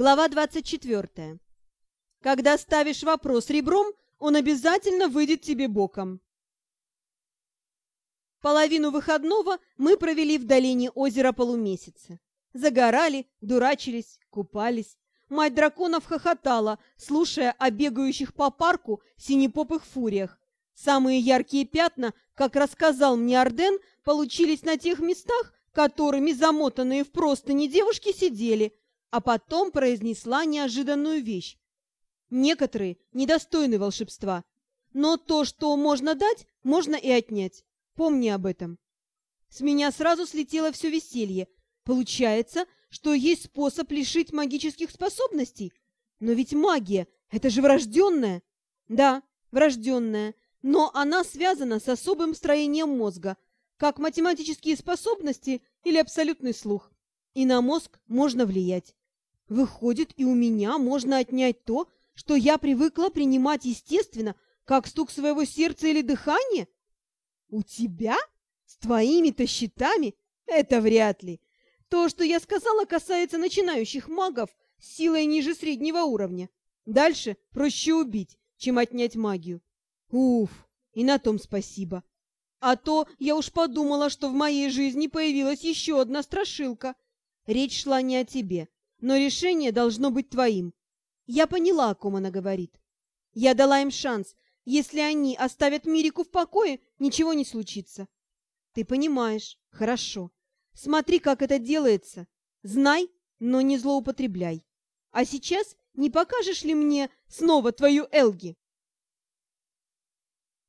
Глава 24. Когда ставишь вопрос ребром, он обязательно выйдет тебе боком. Половину выходного мы провели в долине озера Полумесяца. Загорали, дурачились, купались. Мать драконов хохотала, слушая о бегающих по парку синепопых фуриях. Самые яркие пятна, как рассказал мне Арден, получились на тех местах, которыми замотанные в простыни девушки сидели, а потом произнесла неожиданную вещь. Некоторые недостойны волшебства, но то, что можно дать, можно и отнять. Помни об этом. С меня сразу слетело все веселье. Получается, что есть способ лишить магических способностей. Но ведь магия — это же врожденная. Да, врожденная, но она связана с особым строением мозга, как математические способности или абсолютный слух. И на мозг можно влиять. Выходит, и у меня можно отнять то, что я привыкла принимать естественно, как стук своего сердца или дыхание? У тебя? С твоими-то счетами? Это вряд ли. То, что я сказала, касается начинающих магов с силой ниже среднего уровня. Дальше проще убить, чем отнять магию. Уф, и на том спасибо. А то я уж подумала, что в моей жизни появилась еще одна страшилка. Речь шла не о тебе но решение должно быть твоим. Я поняла, о ком она говорит. Я дала им шанс. Если они оставят Мирику в покое, ничего не случится. Ты понимаешь. Хорошо. Смотри, как это делается. Знай, но не злоупотребляй. А сейчас не покажешь ли мне снова твою Элги?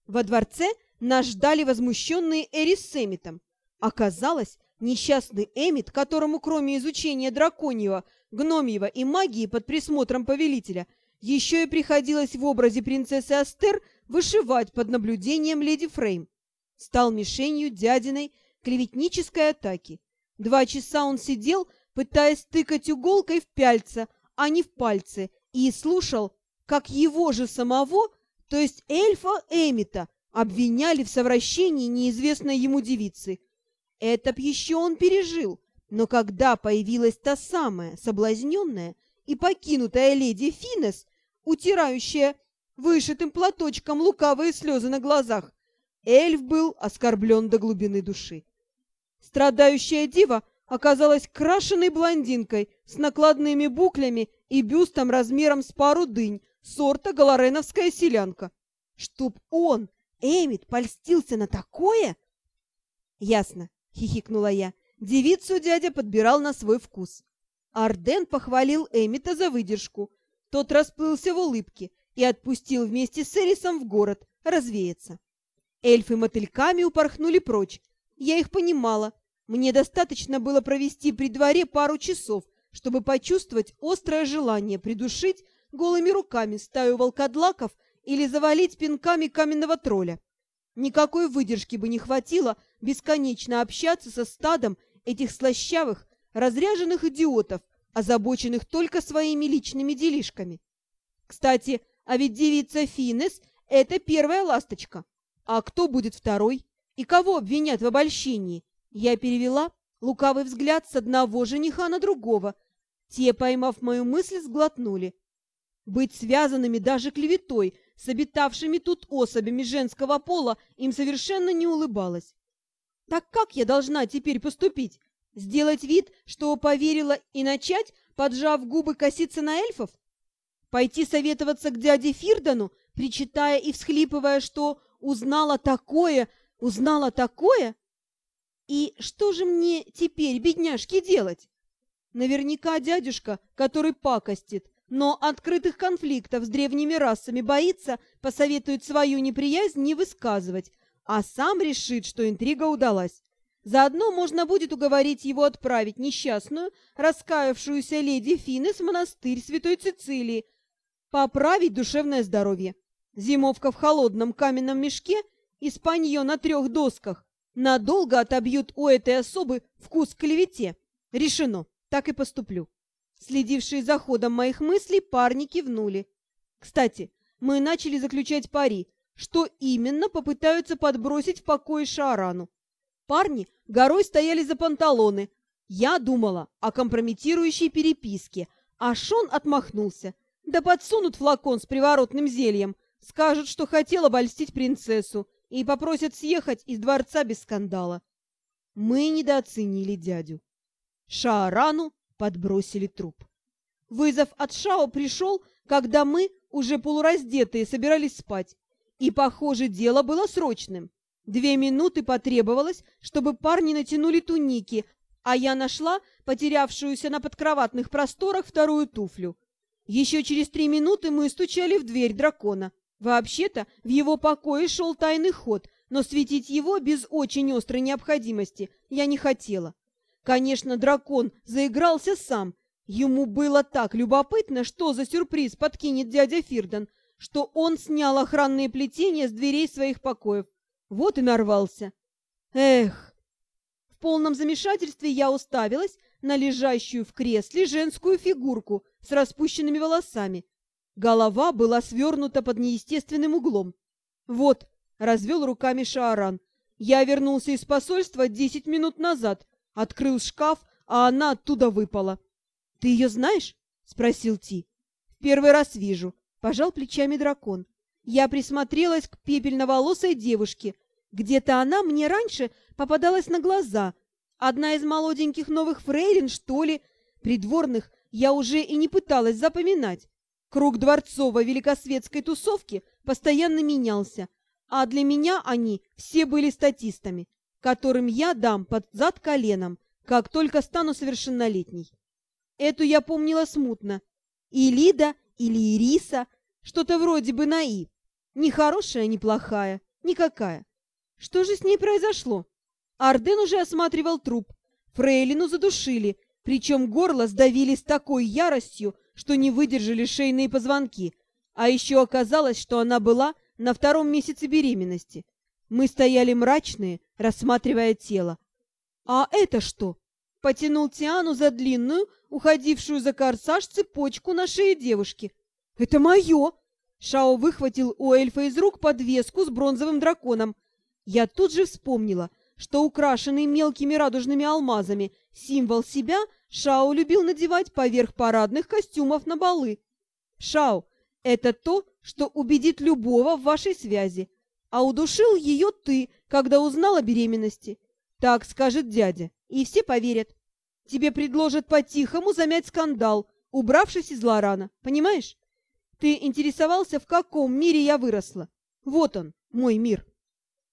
Во дворце нас ждали возмущенные Эрис с Эмитом. Оказалось, несчастный Эмит, которому кроме изучения драконьего гномьего и магии под присмотром повелителя, еще и приходилось в образе принцессы Астер вышивать под наблюдением леди Фрейм. Стал мишенью дядиной клеветнической атаки. Два часа он сидел, пытаясь тыкать иголкой в пяльца, а не в пальцы, и слушал, как его же самого, то есть эльфа Эмита, обвиняли в совращении неизвестной ему девицы. Это б еще он пережил, но когда появилась та самая соблазненная и покинутая леди Финес, утирающая вышитым платочком лукавые слезы на глазах, эльф был оскорблен до глубины души. Страдающая дива оказалась крашеной блондинкой с накладными буклями и бюстом размером с пару дынь, сорта галареновская селянка. Чтоб он, Эмит, польстился на такое? Ясно, хихикнула я. Девицу дядя подбирал на свой вкус. Арден похвалил Эмита за выдержку. Тот расплылся в улыбке и отпустил вместе с Эрисом в город развеяться. Эльфы мотыльками упорхнули прочь. Я их понимала. Мне достаточно было провести при дворе пару часов, чтобы почувствовать острое желание придушить голыми руками стаю волкодлаков или завалить пинками каменного тролля. Никакой выдержки бы не хватило бесконечно общаться со стадом этих слащавых, разряженных идиотов, озабоченных только своими личными делишками. Кстати, а ведь девица Финес — это первая ласточка. А кто будет второй? И кого обвинят в обольщении? Я перевела лукавый взгляд с одного жениха на другого. Те, поймав мою мысль, сглотнули. Быть связанными даже клеветой с обитавшими тут особями женского пола им совершенно не улыбалось. Так как я должна теперь поступить? Сделать вид, что поверила и начать, поджав губы, коситься на эльфов? Пойти советоваться к дяде Фирдану, причитая и всхлипывая, что узнала такое, узнала такое? И что же мне теперь, бедняжки, делать? Наверняка дядюшка, который пакостит, но открытых конфликтов с древними расами боится, посоветует свою неприязнь не высказывать, а сам решит, что интрига удалась. Заодно можно будет уговорить его отправить несчастную, раскаявшуюся леди Финес в монастырь Святой Цицилии, поправить душевное здоровье. Зимовка в холодном каменном мешке и спанье на трех досках надолго отобьют у этой особы вкус к клевете. Решено, так и поступлю. Следившие за ходом моих мыслей парни кивнули. Кстати, мы начали заключать пари, что именно попытаются подбросить в покой Шаарану. Парни горой стояли за панталоны. Я думала о компрометирующей переписке, А Шон отмахнулся. Да подсунут флакон с приворотным зельем, скажут, что хотел обольстить принцессу, и попросят съехать из дворца без скандала. Мы недооценили дядю. Шаарану подбросили труп. Вызов от Шао пришел, когда мы, уже полураздетые, собирались спать. И, похоже, дело было срочным. Две минуты потребовалось, чтобы парни натянули туники, а я нашла потерявшуюся на подкроватных просторах вторую туфлю. Еще через три минуты мы стучали в дверь дракона. Вообще-то в его покое шел тайный ход, но светить его без очень острой необходимости я не хотела. Конечно, дракон заигрался сам. Ему было так любопытно, что за сюрприз подкинет дядя Фирдан, что он снял охранные плетения с дверей своих покоев. Вот и нарвался. Эх! В полном замешательстве я уставилась на лежащую в кресле женскую фигурку с распущенными волосами. Голова была свернута под неестественным углом. Вот, развел руками Шааран. Я вернулся из посольства десять минут назад, открыл шкаф, а она оттуда выпала. — Ты ее знаешь? — спросил Ти. — В первый раз вижу, — пожал плечами дракон. Я присмотрелась к пепельноволосой девушке. Где-то она мне раньше попадалась на глаза. Одна из молоденьких новых фрейлин, что ли, придворных, я уже и не пыталась запоминать. Круг дворцовой великосветской тусовки постоянно менялся, а для меня они все были статистами, которым я дам под зад коленом, как только стану совершеннолетней. Эту я помнила смутно. И Лида, или Ириса, что-то вроде бы на «и». Ни хорошая, ни плохая, никакая. Что же с ней произошло? Арден уже осматривал труп. Фрейлину задушили, причем горло сдавили с такой яростью, что не выдержали шейные позвонки. А еще оказалось, что она была на втором месяце беременности. Мы стояли мрачные, рассматривая тело. «А это что?» Потянул Тиану за длинную, уходившую за корсаж цепочку на шее девушки. «Это мое!» Шао выхватил у эльфа из рук подвеску с бронзовым драконом. Я тут же вспомнила, что украшенный мелкими радужными алмазами символ себя Шао любил надевать поверх парадных костюмов на балы. «Шао, это то, что убедит любого в вашей связи, а удушил ее ты, когда узнал о беременности. Так скажет дядя, и все поверят. Тебе предложат по-тихому замять скандал, убравшись из Лорана, понимаешь? Ты интересовался, в каком мире я выросла. Вот он, мой мир.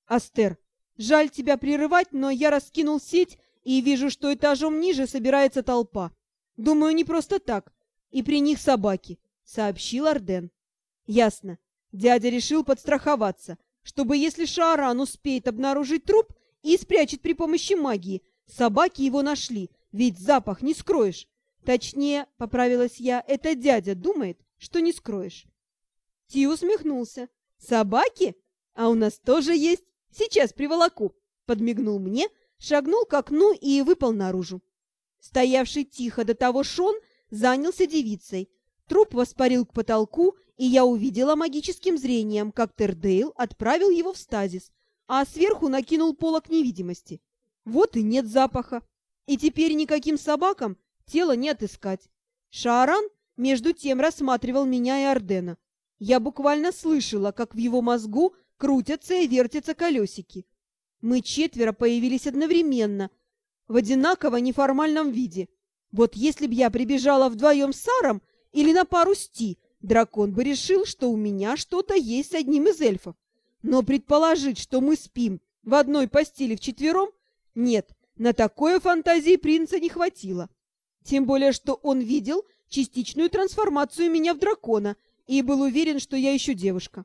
Астер, жаль тебя прерывать, но я раскинул сеть и вижу, что этажом ниже собирается толпа. Думаю, не просто так. И при них собаки, — сообщил Арден. Ясно. Дядя решил подстраховаться, чтобы, если Шааран успеет обнаружить труп и спрячет при помощи магии, собаки его нашли, ведь запах не скроешь. Точнее, поправилась я, это дядя думает, что не скроешь. Ти усмехнулся. Собаки? А у нас тоже есть. Сейчас приволоку. Подмигнул мне, шагнул к окну и выпал наружу. Стоявший тихо до того Шон занялся девицей. Труп воспарил к потолку, и я увидела магическим зрением, как Тердейл отправил его в стазис, а сверху накинул полок невидимости. Вот и нет запаха. И теперь никаким собакам тело не отыскать. Шааран, между тем, рассматривал меня и Ордена. Я буквально слышала, как в его мозгу крутятся и вертятся колесики. Мы четверо появились одновременно, в одинаково неформальном виде. Вот если б я прибежала вдвоем с Саром или на пару с Ти, дракон бы решил, что у меня что-то есть с одним из эльфов. Но предположить, что мы спим в одной постели вчетвером, нет, на такое фантазии принца не хватило. Тем более, что он видел частичную трансформацию меня в дракона и был уверен, что я еще девушка.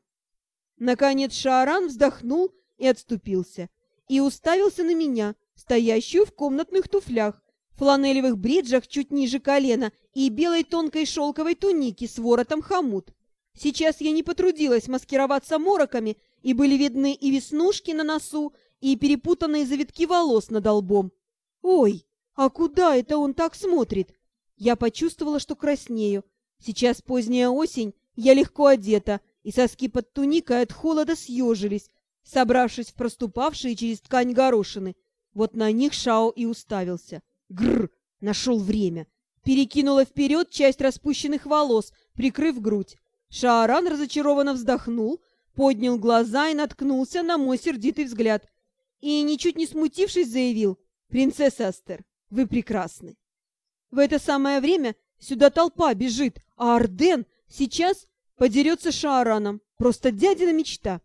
Наконец Шааран вздохнул и отступился, и уставился на меня, стоящую в комнатных туфлях, фланелевых бриджах чуть ниже колена и белой тонкой шелковой тунике с воротом хомут. Сейчас я не потрудилась маскироваться мороками, и были видны и веснушки на носу, и перепутанные завитки волос над лбом. «Ой, а куда это он так смотрит?» Я почувствовала, что краснею. Сейчас поздняя осень, я легко одета, и соски под туникой от холода съежились, собравшись в проступавшие через ткань горошины. Вот на них Шао и уставился. Грр! Нашел время. перекинула вперед часть распущенных волос, прикрыв грудь. Шааран разочарованно вздохнул, поднял глаза и наткнулся на мой сердитый взгляд. И, ничуть не смутившись, заявил, «Принцесса Астер, вы прекрасны». В это самое время сюда толпа бежит, а Арден сейчас подерется Шаараном. Просто дядина мечта.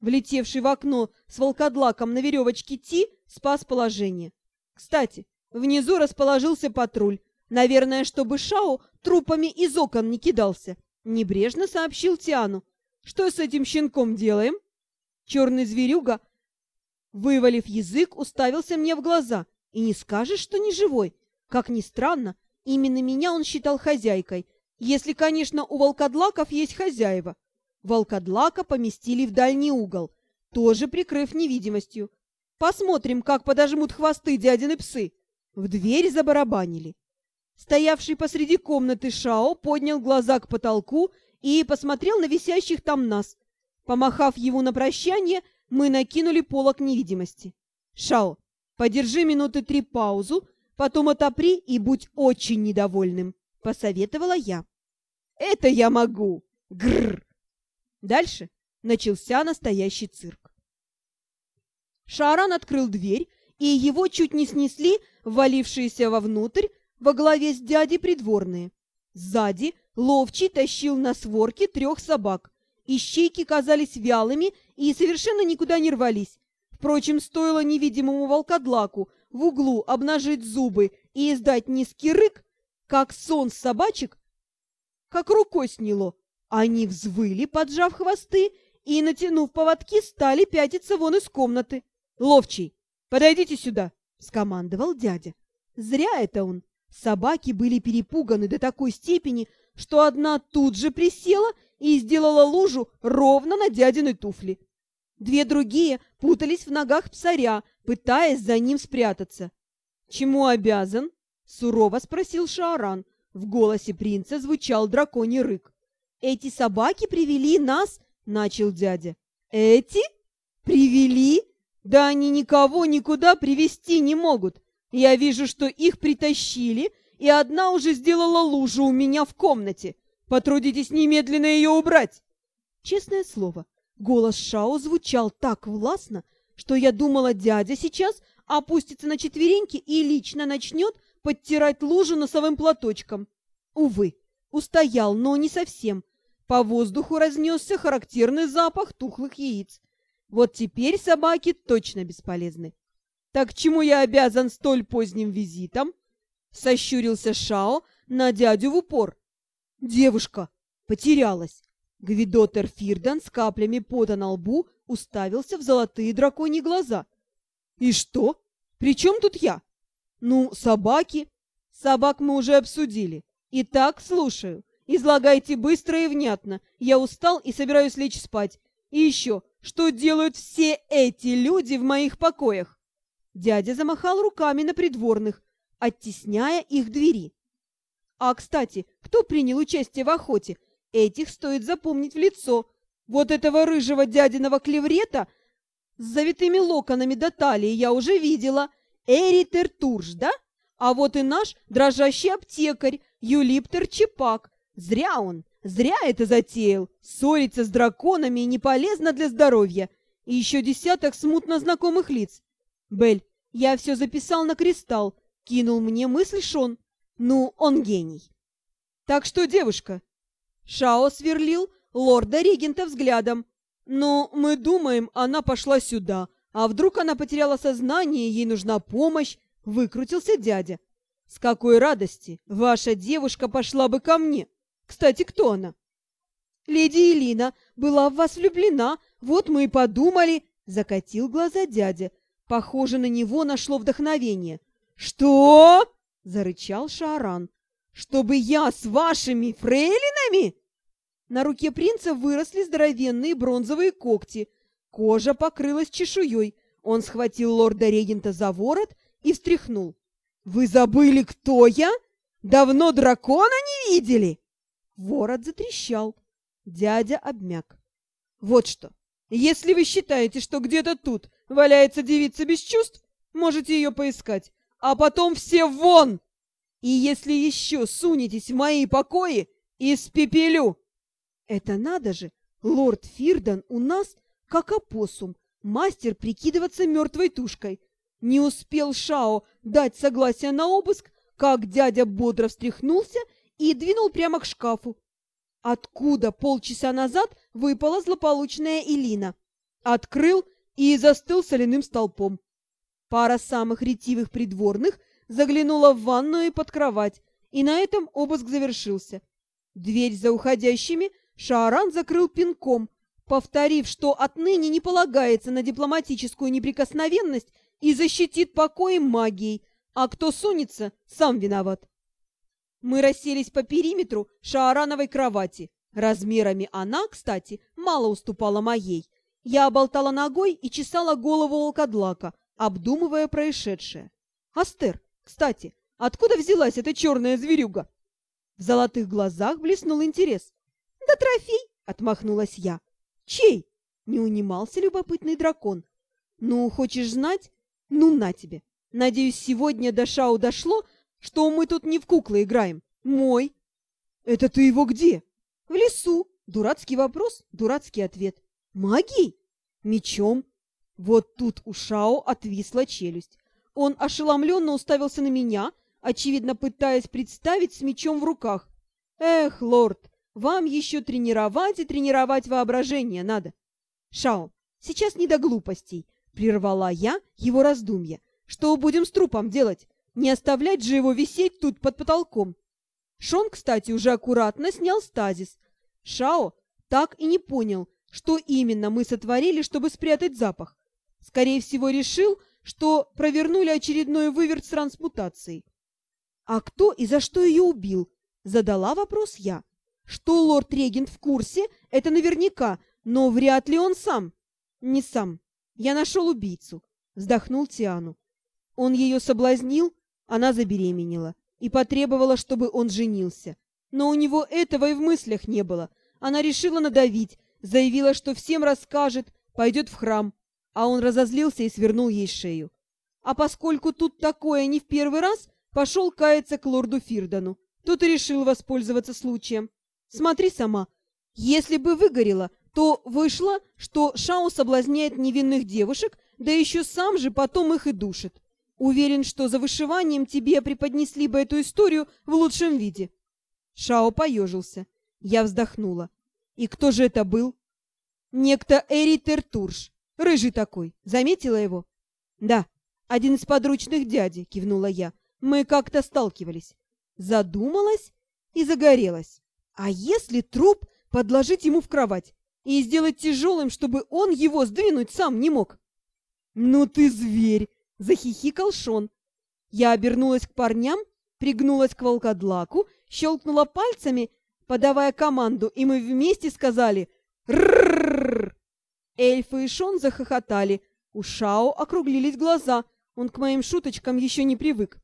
Влетевший в окно с волкодлаком на веревочке Ти спас положение. Кстати, внизу расположился патруль. Наверное, чтобы Шао трупами из окон не кидался. Небрежно сообщил Тиану. Что с этим щенком делаем? Черный зверюга, вывалив язык, уставился мне в глаза. И не скажешь, что не живой. Как ни странно, именно меня он считал хозяйкой. Если, конечно, у волкодлаков есть хозяева. Волкодлака поместили в дальний угол, тоже прикрыв невидимостью. Посмотрим, как подожмут хвосты дядины псы. В дверь забарабанили. Стоявший посреди комнаты Шао поднял глаза к потолку и посмотрел на висящих там нас. Помахав ему на прощание, мы накинули полок невидимости. «Шао, подержи минуты три паузу, потом отопри и будь очень недовольным», — посоветовала я. «Это я могу! Гррр!» Дальше начался настоящий цирк. Шаран открыл дверь, и его чуть не снесли ввалившиеся вовнутрь во главе с дядей придворные. Сзади ловчий тащил на сворке трех собак. Ищейки казались вялыми и совершенно никуда не рвались. Впрочем, стоило невидимому волкодлаку в углу обнажить зубы и издать низкий рык, как сон собачек, как рукой сняло. Они взвыли, поджав хвосты, и, натянув поводки, стали пятиться вон из комнаты. «Ловчий, подойдите сюда!» — скомандовал дядя. Зря это он. Собаки были перепуганы до такой степени, что одна тут же присела и сделала лужу ровно на дядиной туфли. Две другие путались в ногах псаря, пытаясь за ним спрятаться. «Чему обязан?» — сурово спросил Шааран. В голосе принца звучал драконий рык. «Эти собаки привели нас?» — начал дядя. «Эти? Привели? Да они никого никуда привести не могут. Я вижу, что их притащили, и одна уже сделала лужу у меня в комнате. Потрудитесь немедленно ее убрать!» Честное слово, голос Шао звучал так властно, что я думала, дядя сейчас опустится на четвереньки и лично начнет подтирать лужу носовым платочком. Увы, устоял, но не совсем. По воздуху разнесся характерный запах тухлых яиц. Вот теперь собаки точно бесполезны. «Так чему я обязан столь поздним визитом?» Сощурился Шао на дядю в упор. Девушка потерялась. Гвидотер Фирдан с каплями пота на лбу уставился в золотые драконьи глаза. «И что? При чем тут я?» «Ну, собаки. Собак мы уже обсудили. Итак, слушаю. Излагайте быстро и внятно. Я устал и собираюсь лечь спать. И еще, что делают все эти люди в моих покоях?» Дядя замахал руками на придворных, оттесняя их двери. А, кстати, кто принял участие в охоте? Этих стоит запомнить в лицо. Вот этого рыжего дядиного клеврета с завитыми локонами до талии я уже видела. Эритер Турж, да? А вот и наш дрожащий аптекарь Юлиптер Чепак. Зря он, зря это затеял. Ссориться с драконами не полезно для здоровья. И еще десяток смутно знакомых лиц. Бель, я все записал на кристалл, кинул мне мысль Шон. Ну, он гений. Так что, девушка? Шао сверлил лорда-регента взглядом. Но мы думаем, она пошла сюда. А вдруг она потеряла сознание, ей нужна помощь? Выкрутился дядя. С какой радости! Ваша девушка пошла бы ко мне. Кстати, кто она? Леди Элина была в вас влюблена, вот мы и подумали, закатил глаза дядя. Похоже, на него нашло вдохновение. «Что?» — зарычал Шааран. «Чтобы я с вашими фрейлинами?» На руке принца выросли здоровенные бронзовые когти. Кожа покрылась чешуей. Он схватил лорда-регента за ворот и встряхнул. «Вы забыли, кто я? Давно дракона не видели?» Ворот затрещал. Дядя обмяк. «Вот что, если вы считаете, что где-то тут валяется девица без чувств, можете ее поискать. А потом все вон!» И если еще сунетесь в мои покои, испепелю!» «Это надо же! Лорд Фирдан у нас как опоссум, мастер прикидываться мертвой тушкой. Не успел Шао дать согласие на обыск, как дядя бодро встряхнулся и двинул прямо к шкафу. Откуда полчаса назад выпала злополучная Илина? Открыл и застыл соляным столпом. Пара самых ретивых придворных заглянула в ванную и под кровать, и на этом обыск завершился. Дверь за уходящими Шааран закрыл пинком, повторив, что отныне не полагается на дипломатическую неприкосновенность и защитит покоем магией, а кто сунется, сам виноват. Мы расселись по периметру шаарановой кровати. Размерами она, кстати, мало уступала моей. Я оболтала ногой и чесала голову волкодлака, обдумывая происшедшее. «Астер, кстати, откуда взялась эта черная зверюга?» В золотых глазах блеснул интерес. «Да трофей!» — отмахнулась я. «Чей?» — не унимался любопытный дракон. «Ну, хочешь знать? Ну, на тебе. Надеюсь, сегодня до Шау дошло, что мы тут не в куклы играем. Мой. Это ты его где? В лесу. Дурацкий вопрос, дурацкий ответ. Магией? Мечом? Вот тут у Шао отвисла челюсть. Он ошеломленно уставился на меня, очевидно пытаясь представить с мечом в руках. Эх, лорд, вам еще тренировать и тренировать воображение надо. Шао, сейчас не до глупостей, прервала я его раздумья. Что будем с трупом делать? Не оставлять же его висеть тут под потолком. Шон, кстати, уже аккуратно снял стазис. Шао так и не понял, что именно мы сотворили, чтобы спрятать запах. Скорее всего, решил, что провернули очередной выверт с трансмутацией. «А кто и за что ее убил?» — задала вопрос я. «Что лорд-регент в курсе, это наверняка, но вряд ли он сам». «Не сам. Я нашел убийцу», — вздохнул Тиану. Он ее соблазнил, она забеременела и потребовала, чтобы он женился. Но у него этого и в мыслях не было. Она решила надавить, заявила, что всем расскажет, пойдет в храм. А он разозлился и свернул ей шею. А поскольку тут такое не в первый раз, пошел каяться к лорду Фирдану. Тот и решил воспользоваться случаем. Смотри сама. Если бы выгорело, то вышло, что Шао соблазняет невинных девушек, да еще сам же потом их и душит. Уверен, что за вышиванием тебе преподнесли бы эту историю в лучшем виде. Шао поежился. Я вздохнула. И кто же это был? Некто Эри Тертурш. Рыжий такой. Заметила его? Да, один из подручных дяди, кивнула я. Мы как-то сталкивались. Задумалась и загорелась. А если труп подложить ему в кровать и сделать тяжелым, чтобы он его сдвинуть сам не мог? Ну ты зверь! Захихикал Шон. Я обернулась к парням, пригнулась к волкодлаку, щелкнула пальцами, подавая команду, и мы вместе сказали «Ррррррр!». Эльфы и Шон захохотали. У Шао округлились глаза. Он к моим шуточкам еще не привык.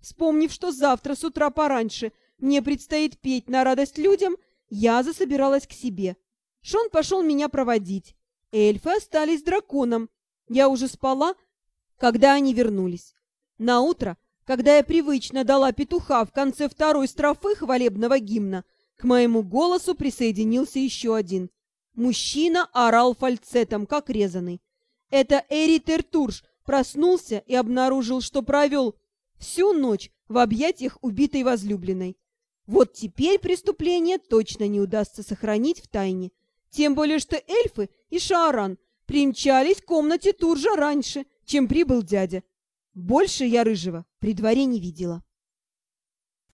Вспомнив, что завтра с утра пораньше мне предстоит петь на радость людям, я засобиралась к себе. Шон пошел меня проводить. Эльфы остались драконом. Я уже спала, когда они вернулись. На утро, когда я привычно дала петуха в конце второй строфы хвалебного гимна, к моему голосу присоединился еще один. Мужчина орал фальцетом, как резанный. Это Эри Тертурш проснулся и обнаружил, что провел всю ночь в объятиях убитой возлюбленной. Вот теперь преступление точно не удастся сохранить в тайне. Тем более, что эльфы и Шааран примчались к комнате Туржа раньше, чем прибыл дядя. Больше я рыжего при дворе не видела.